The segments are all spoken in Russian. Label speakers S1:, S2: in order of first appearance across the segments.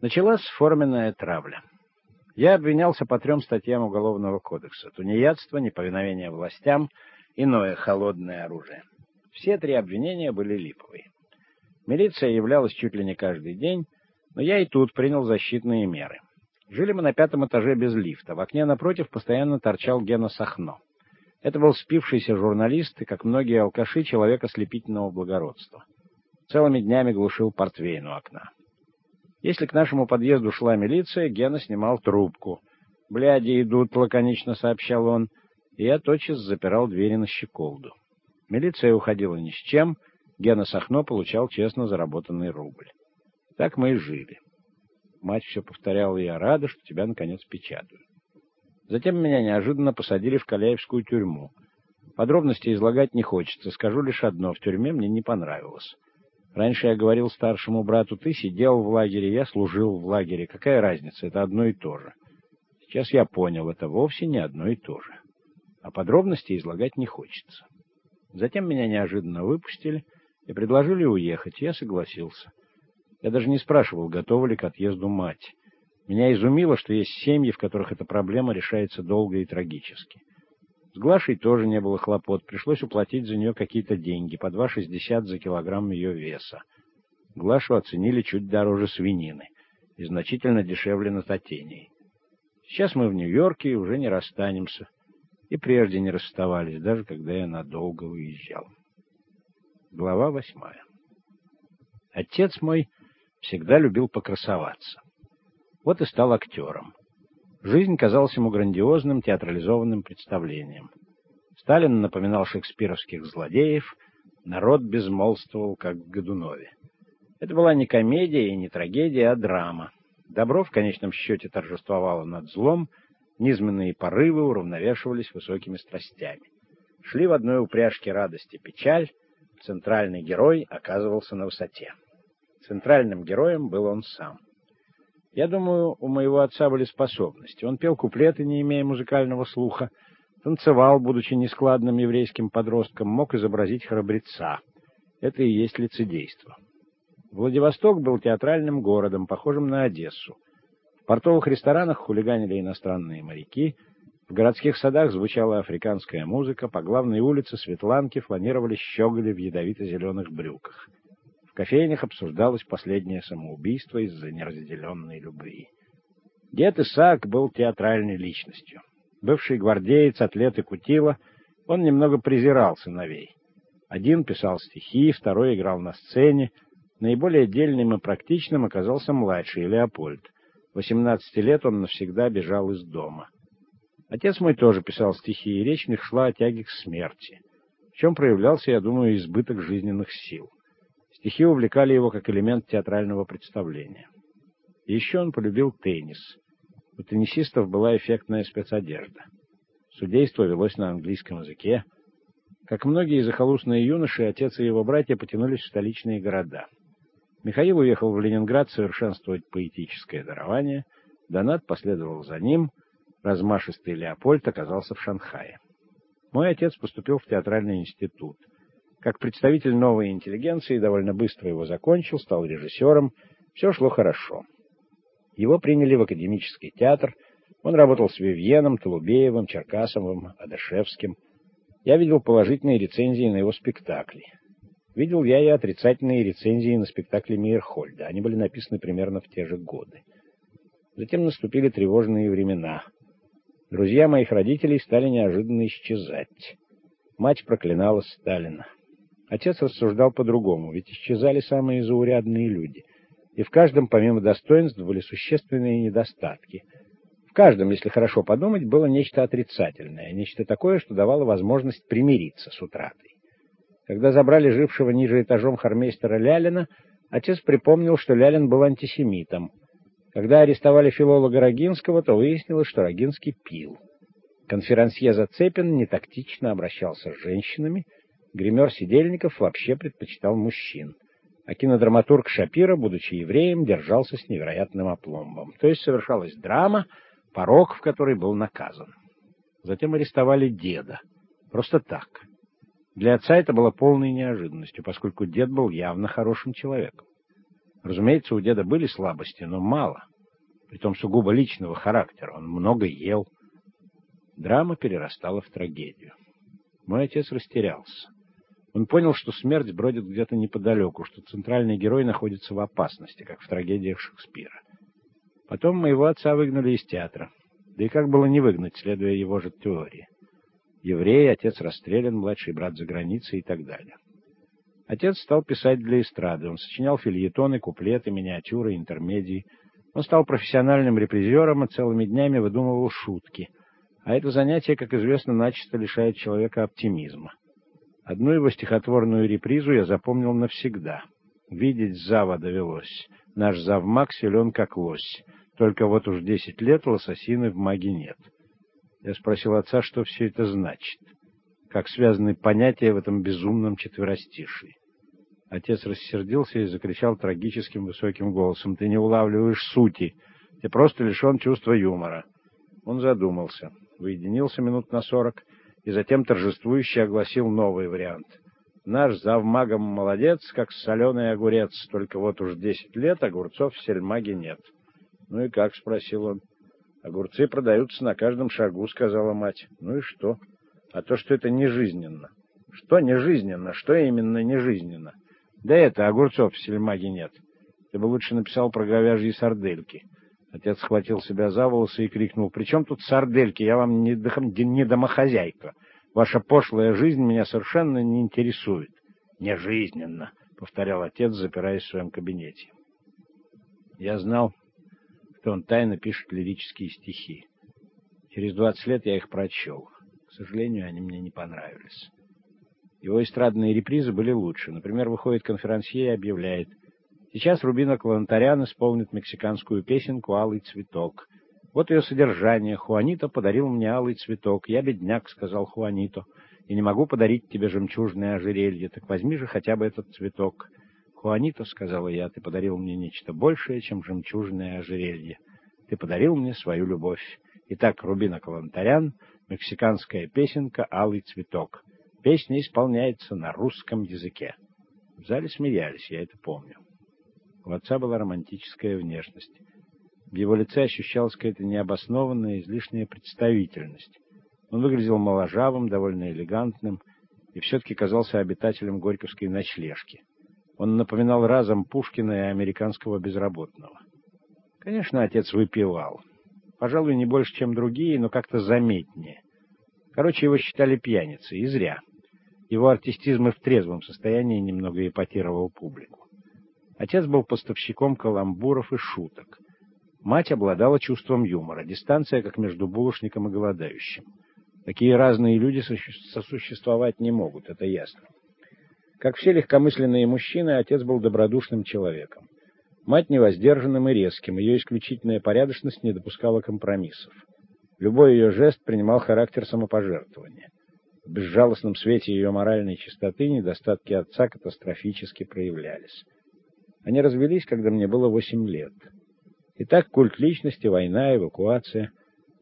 S1: Началась форменная травля. Я обвинялся по трем статьям Уголовного кодекса. Тунеядство, неповиновение властям, иное холодное оружие. Все три обвинения были липовые. Милиция являлась чуть ли не каждый день, но я и тут принял защитные меры. Жили мы на пятом этаже без лифта. В окне напротив постоянно торчал Гена Сахно. Это был спившийся журналист и, как многие алкаши, человек ослепительного благородства. Целыми днями глушил портвейн окна. Если к нашему подъезду шла милиция, Гена снимал трубку. «Бляди идут», — лаконично сообщал он, и я тотчас запирал двери на щеколду. Милиция уходила ни с чем, Гена Сахно получал честно заработанный рубль. Так мы и жили. Мать все повторяла, я рада, что тебя наконец печатают. Затем меня неожиданно посадили в Каляевскую тюрьму. Подробности излагать не хочется, скажу лишь одно, в тюрьме мне не понравилось. Раньше я говорил старшему брату, ты сидел в лагере, я служил в лагере. Какая разница, это одно и то же. Сейчас я понял, это вовсе не одно и то же. А подробности излагать не хочется. Затем меня неожиданно выпустили и предложили уехать. Я согласился. Я даже не спрашивал, готова ли к отъезду мать. Меня изумило, что есть семьи, в которых эта проблема решается долго и трагически. С Глашей тоже не было хлопот, пришлось уплатить за нее какие-то деньги, по 2,60 за килограмм ее веса. Глашу оценили чуть дороже свинины и значительно дешевле на татении. Сейчас мы в Нью-Йорке и уже не расстанемся. И прежде не расставались, даже когда я надолго уезжал. Глава восьмая. Отец мой всегда любил покрасоваться. Вот и стал актером. Жизнь казалась ему грандиозным театрализованным представлением. Сталин напоминал шекспировских злодеев, народ безмолвствовал, как в Годунове. Это была не комедия и не трагедия, а драма. Добро в конечном счете торжествовало над злом, низменные порывы уравновешивались высокими страстями. Шли в одной упряжке радость и печаль, центральный герой оказывался на высоте. Центральным героем был он сам. Я думаю, у моего отца были способности. Он пел куплеты, не имея музыкального слуха, танцевал, будучи нескладным еврейским подростком, мог изобразить храбреца. Это и есть лицедейство. Владивосток был театральным городом, похожим на Одессу. В портовых ресторанах хулиганили иностранные моряки, в городских садах звучала африканская музыка, по главной улице Светланки фланировали щеголи в ядовито-зеленых брюках кофейнях обсуждалось последнее самоубийство из-за неразделенной любви. Дед Исаак был театральной личностью. Бывший гвардеец, атлет и кутила, он немного презирал сыновей. Один писал стихи, второй играл на сцене. Наиболее дельным и практичным оказался младший, Леопольд. 18 лет он навсегда бежал из дома. Отец мой тоже писал стихи, и речь них шла о тяге к смерти, в чем проявлялся, я думаю, избыток жизненных сил. Стихи увлекали его как элемент театрального представления. Еще он полюбил теннис. У теннисистов была эффектная спецодежда. Судейство велось на английском языке. Как многие захолустные юноши, отец и его братья потянулись в столичные города. Михаил уехал в Ленинград совершенствовать поэтическое дарование. Донат последовал за ним. Размашистый Леопольд оказался в Шанхае. Мой отец поступил в театральный институт — как представитель новой интеллигенции довольно быстро его закончил, стал режиссером. Все шло хорошо. Его приняли в академический театр. Он работал с Вивьеном, Толубеевым, Черкасовым, Адашевским. Я видел положительные рецензии на его спектакли. Видел я и отрицательные рецензии на спектакли Мейерхольда. Они были написаны примерно в те же годы. Затем наступили тревожные времена. Друзья моих родителей стали неожиданно исчезать. Мать проклинала Сталина. Отец рассуждал по-другому, ведь исчезали самые заурядные люди. И в каждом, помимо достоинств, были существенные недостатки. В каждом, если хорошо подумать, было нечто отрицательное, нечто такое, что давало возможность примириться с утратой. Когда забрали жившего ниже этажом хармейстера Лялина, отец припомнил, что Лялин был антисемитом. Когда арестовали филолога Рогинского, то выяснилось, что Рогинский пил. Конферансье Зацепин нетактично обращался с женщинами, Гример Сидельников вообще предпочитал мужчин. А кинодраматург Шапира, будучи евреем, держался с невероятным опломбом. То есть совершалась драма, порог в которой был наказан. Затем арестовали деда. Просто так. Для отца это было полной неожиданностью, поскольку дед был явно хорошим человеком. Разумеется, у деда были слабости, но мало. Притом сугубо личного характера. Он много ел. Драма перерастала в трагедию. Мой отец растерялся. Он понял, что смерть бродит где-то неподалеку, что центральный герой находится в опасности, как в трагедиях Шекспира. Потом моего отца выгнали из театра. Да и как было не выгнать, следуя его же теории. Еврей, отец расстрелян, младший брат за границей и так далее. Отец стал писать для эстрады. Он сочинял фильетоны, куплеты, миниатюры, интермедии. Он стал профессиональным репризером и целыми днями выдумывал шутки. А это занятие, как известно, начисто лишает человека оптимизма. Одну его стихотворную репризу я запомнил навсегда. Видеть зава довелось. Наш завмак силен, как лось. Только вот уж десять лет лососины в маге нет. Я спросил отца, что все это значит. Как связаны понятия в этом безумном четверостишии. Отец рассердился и закричал трагическим высоким голосом. «Ты не улавливаешь сути. Ты просто лишен чувства юмора». Он задумался, уединился минут на сорок и затем торжествующе огласил новый вариант. «Наш завмагом молодец, как соленый огурец, только вот уж десять лет огурцов в сельмаге нет». «Ну и как?» — спросил он. «Огурцы продаются на каждом шагу», — сказала мать. «Ну и что?» «А то, что это не жизненно». «Что не жизненно? Что именно не жизненно?» Да это, огурцов в сельмаге нет. Ты бы лучше написал про говяжьи сардельки. Отец схватил себя за волосы и крикнул, «При чем тут сардельки? Я вам не, не домохозяйка. Ваша пошлая жизнь меня совершенно не интересует». «Нежизненно», — повторял отец, запираясь в своем кабинете. Я знал, что он тайно пишет лирические стихи. Через двадцать лет я их прочел. К сожалению, они мне не понравились. Его эстрадные репризы были лучше. Например, выходит конферансье и объявляет «Сейчас Рубина Калантарян исполнит мексиканскую песенку «Алый цветок». Вот ее содержание. Хуанито подарил мне алый цветок. Я бедняк, — сказал Хуанито, — и не могу подарить тебе жемчужное ожерелье. Так возьми же хотя бы этот цветок. Хуанито, — сказала я, — ты подарил мне нечто большее, чем жемчужное ожерелье. Ты подарил мне свою любовь. Итак, Рубина Калантарян, мексиканская песенка «Алый цветок». Песня исполняется на русском языке. В зале смеялись, я это помню. У отца была романтическая внешность. В его лице ощущалась какая-то необоснованная, излишняя представительность. Он выглядел моложавым, довольно элегантным, и все-таки казался обитателем Горьковской ночлежки. Он напоминал разом Пушкина и американского безработного. Конечно, отец выпивал. Пожалуй, не больше, чем другие, но как-то заметнее. Короче, его считали пьяницей, и зря. Его артистизм и в трезвом состоянии немного эпатировал публику. Отец был поставщиком каламбуров и шуток. Мать обладала чувством юмора, дистанция как между булочником и голодающим. Такие разные люди сосуществовать не могут, это ясно. Как все легкомысленные мужчины, отец был добродушным человеком. Мать невоздержанным и резким, ее исключительная порядочность не допускала компромиссов. Любой ее жест принимал характер самопожертвования. В безжалостном свете ее моральной чистоты недостатки отца катастрофически проявлялись. Они развелись, когда мне было восемь лет. Итак, культ личности, война, эвакуация,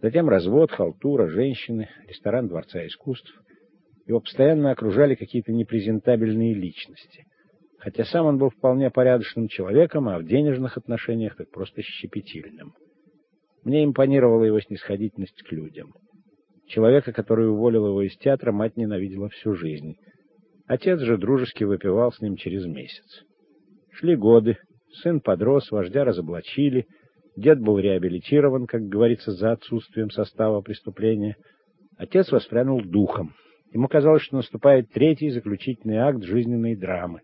S1: затем развод, халтура, женщины, ресторан Дворца искусств. Его постоянно окружали какие-то непрезентабельные личности. Хотя сам он был вполне порядочным человеком, а в денежных отношениях так просто щепетильным. Мне импонировала его снисходительность к людям. Человека, который уволил его из театра, мать ненавидела всю жизнь. Отец же дружески выпивал с ним через месяц. Шли годы, сын подрос, вождя разоблачили, дед был реабилитирован, как говорится, за отсутствием состава преступления. Отец воспрянул духом. Ему казалось, что наступает третий заключительный акт жизненной драмы,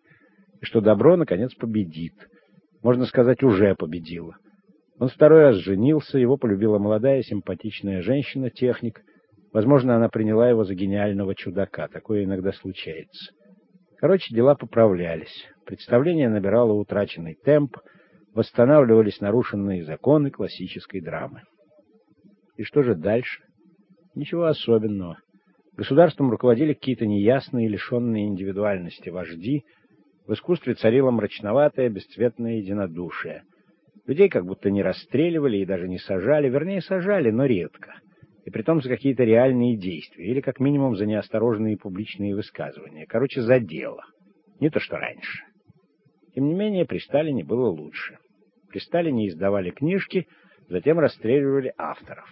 S1: и что добро, наконец, победит. Можно сказать, уже победило. Он второй раз женился, его полюбила молодая симпатичная женщина-техник — Возможно, она приняла его за гениального чудака. Такое иногда случается. Короче, дела поправлялись. Представление набирало утраченный темп, восстанавливались нарушенные законы классической драмы. И что же дальше? Ничего особенного. Государством руководили какие-то неясные, лишенные индивидуальности вожди. В искусстве царило мрачноватое, бесцветное единодушие. Людей как будто не расстреливали и даже не сажали, вернее, сажали, но редко и притом за какие-то реальные действия, или как минимум за неосторожные публичные высказывания. Короче, за дело. Не то, что раньше. Тем не менее, при Сталине было лучше. При Сталине издавали книжки, затем расстреливали авторов.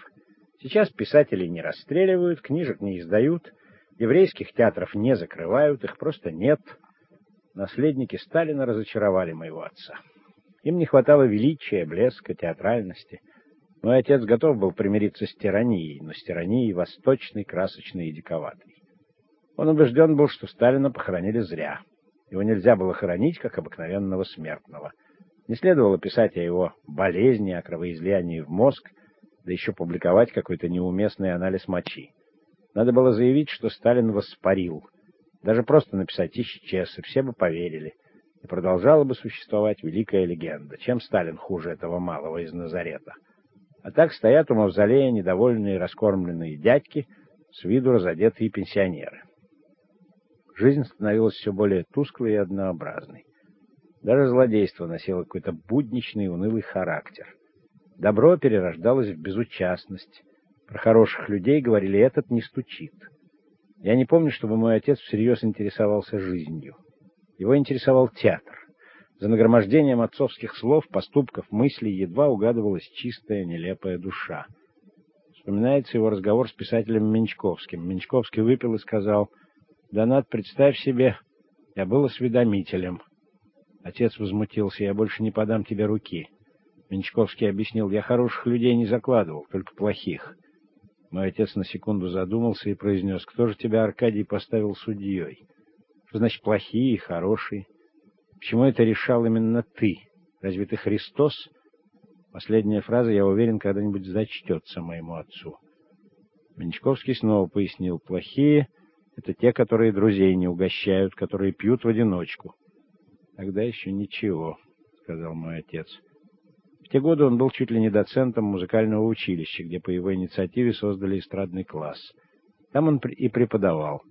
S1: Сейчас писателей не расстреливают, книжек не издают, еврейских театров не закрывают, их просто нет. Наследники Сталина разочаровали моего отца. Им не хватало величия, блеска, театральности. Мой отец готов был примириться с тиранией, но с тиранией восточной, красочной и диковатой. Он убежден был, что Сталина похоронили зря. Его нельзя было хоронить, как обыкновенного смертного. Не следовало писать о его болезни, о кровоизлиянии в мозг, да еще публиковать какой-то неуместный анализ мочи. Надо было заявить, что Сталин воспарил. Даже просто написать «исчез», и все бы поверили. И продолжала бы существовать великая легенда. Чем Сталин хуже этого малого из Назарета? А так стоят у мавзолея недовольные раскормленные дядьки, с виду разодетые пенсионеры. Жизнь становилась все более тусклой и однообразной. Даже злодейство носило какой-то будничный унылый характер. Добро перерождалось в безучастность. Про хороших людей говорили «этот не стучит». Я не помню, чтобы мой отец всерьез интересовался жизнью. Его интересовал театр. За нагромождением отцовских слов, поступков, мыслей едва угадывалась чистая, нелепая душа. Вспоминается его разговор с писателем Менчковским. Менчковский выпил и сказал Донат, представь себе, я был осведомителем. Отец возмутился, я больше не подам тебе руки. Менчковский объяснил, я хороших людей не закладывал, только плохих. Мой отец на секунду задумался и произнес, кто же тебя, Аркадий, поставил судьей? Что значит плохие и хорошие? Почему это решал именно ты? Разве ты Христос? Последняя фраза, я уверен, когда-нибудь зачтется моему отцу. Менчковский снова пояснил, плохие — это те, которые друзей не угощают, которые пьют в одиночку. Тогда еще ничего, сказал мой отец. В те годы он был чуть ли не доцентом музыкального училища, где по его инициативе создали эстрадный класс. Там он и преподавал.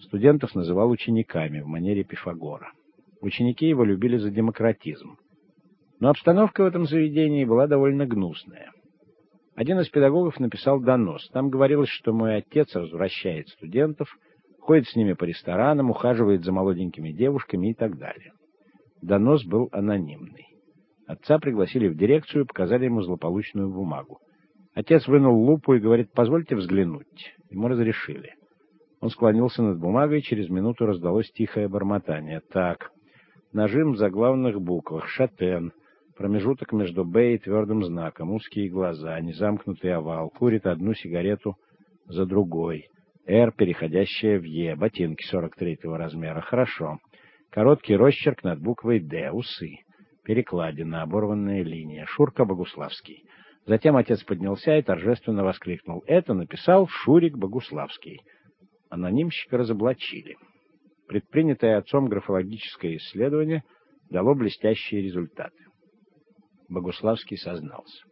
S1: Студентов называл учениками в манере Пифагора. Ученики его любили за демократизм. Но обстановка в этом заведении была довольно гнусная. Один из педагогов написал донос. Там говорилось, что мой отец развращает студентов, ходит с ними по ресторанам, ухаживает за молоденькими девушками и так далее. Донос был анонимный. Отца пригласили в дирекцию, показали ему злополучную бумагу. Отец вынул лупу и говорит, позвольте взглянуть. Ему разрешили. Он склонился над бумагой, через минуту раздалось тихое бормотание. Так, нажим в заглавных буквах, шатен, промежуток между «Б» и твердым знаком, узкие глаза, незамкнутый овал, курит одну сигарету за другой. «Р», переходящая в «Е», ботинки 43-го размера. Хорошо. Короткий росчерк над буквой «Д», усы. Перекладина, оборванная линия. Шурка Богуславский. Затем отец поднялся и торжественно воскликнул. Это написал Шурик Богуславский. Анонимщика разоблачили. Предпринятое отцом графологическое исследование дало блестящие результаты. Богуславский сознался.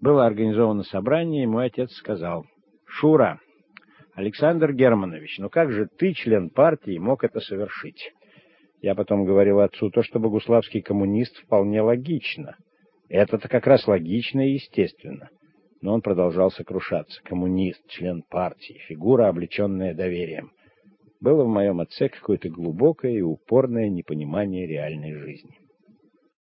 S1: Было организовано собрание, и мой отец сказал, «Шура, Александр Германович, ну как же ты, член партии, мог это совершить? Я потом говорил отцу, то, что богуславский коммунист, вполне логично. Это-то как раз логично и естественно. Но он продолжал сокрушаться. Коммунист, член партии, фигура, облеченная доверием. Было в моем отце какое-то глубокое и упорное непонимание реальной жизни.